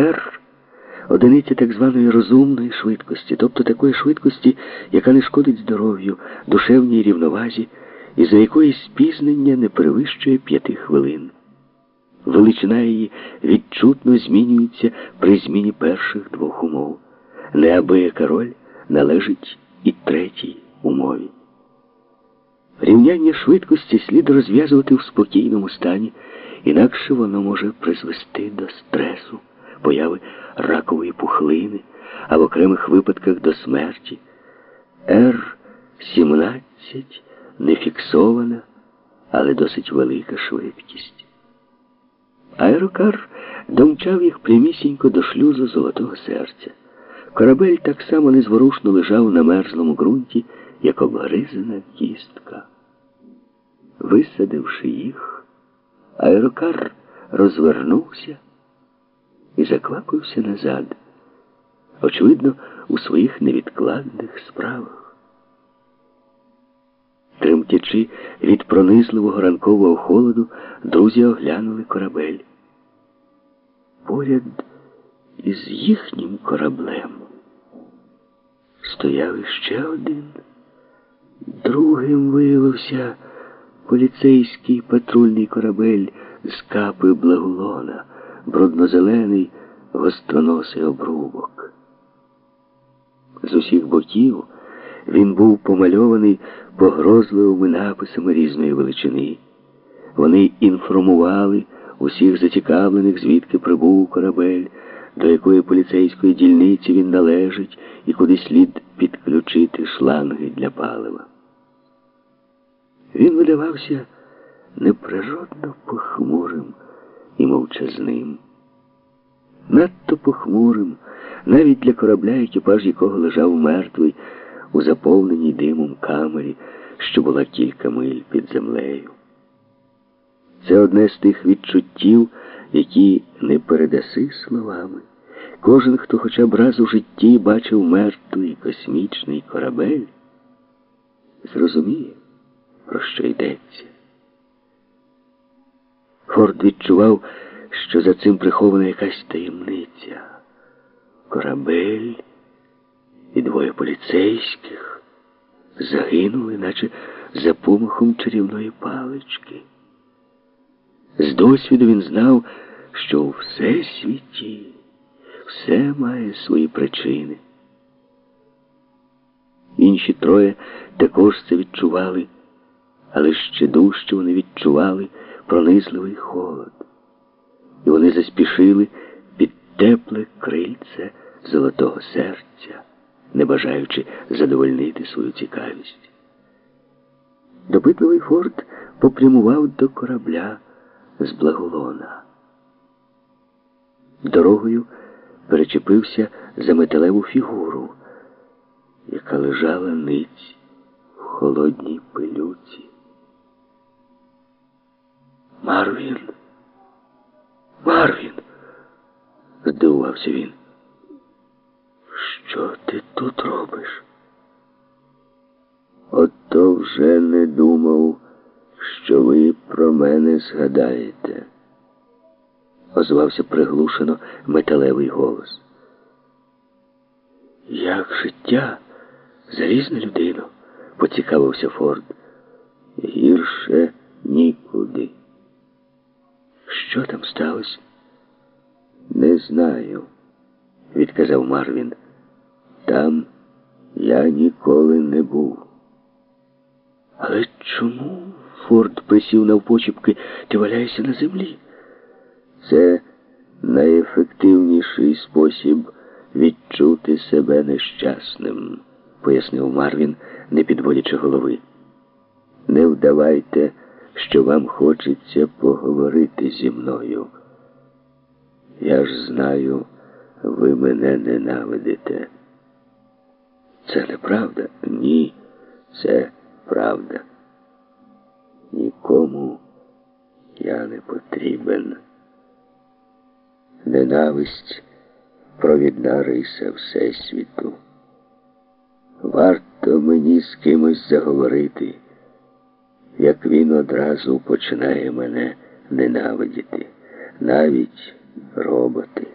Р одиниця так званої розумної швидкості, тобто такої швидкості, яка не шкодить здоров'ю, душевній рівновазі і за якої спізнення не перевищує п'яти хвилин. Величина її відчутно змінюється при зміні перших двох умов. Неабияка роль належить і третій умові. Рівняння швидкості слід розв'язувати в спокійному стані, інакше воно може призвести до стресу, появи ракової пухлини, а в окремих випадках до смерті. Р-17 не фіксована, але досить велика швидкість. Аерокар домчав їх прямісінько до шлюзу Золотого Серця. Корабель так само незворушно лежав на мерзлому ґрунті, як обгризана кістка. Висадивши їх, аерокар розвернувся і заквапився назад, очевидно, у своїх невідкладних справах. Тремтячи від пронизливого ранкового холоду, друзі оглянули корабель. Поряд із їхнім кораблем стояв іще один. Другим виявився поліцейський патрульний корабель з капи Благолона, бруднозелений гостроносий обрубок. З усіх боків він був помальований погрозливими написами різної величини. Вони інформували усіх зацікавлених, звідки прибув корабель, до якої поліцейської дільниці він належить і куди слід підключити шланги для палива. Він видавався неприродно похмурим і мовчазним. Надто похмурим, навіть для корабля, екіпаж якого лежав мертвий у заповненій димом камері, що була кілька миль під землею. Це одне з тих відчуттів, які не передаси словами. Кожен, хто хоча б раз у житті бачив мертвий космічний корабель, зрозуміє, про що йдеться. Форд відчував, що за цим прихована якась таємниця. Корабель і двоє поліцейських загинули, наче за помахом чарівної палички. З досвіду він знав, що у всесвіті все має свої причини. Інші троє також це відчували, але ще дужче вони відчували пронизливий холод. І вони заспішили під тепле крильце золотого серця, не бажаючи задовольнити свою цікавість. Допитливий форт попрямував до корабля з благолона. Дорогою перечепився за металеву фігуру, яка лежала ниць в холодній пилюці. Марвін. Марвін, здивувався він. Що ти тут робиш? Ото вже не думав, що ви про мене згадаєте, озвався приглушено металевий голос. Як життя залізна людину, поцікавився Форд. Гірше нікуди. Що там сталося? Не знаю, відказав Марвін. Там я ніколи не був. Але чому? Форд присів навпочіпки, ти валяєшся на землі? Це найефективніший спосіб відчути себе нещасним, пояснив Марвін, не підводячи голови. Не вдавайте що вам хочеться поговорити зі мною. Я ж знаю, ви мене ненавидите. Це неправда? Ні, це правда. Нікому я не потрібен. Ненависть провідна риса Всесвіту. Варто мені з кимось заговорити як він одразу починає мене ненавидіти, навіть роботи.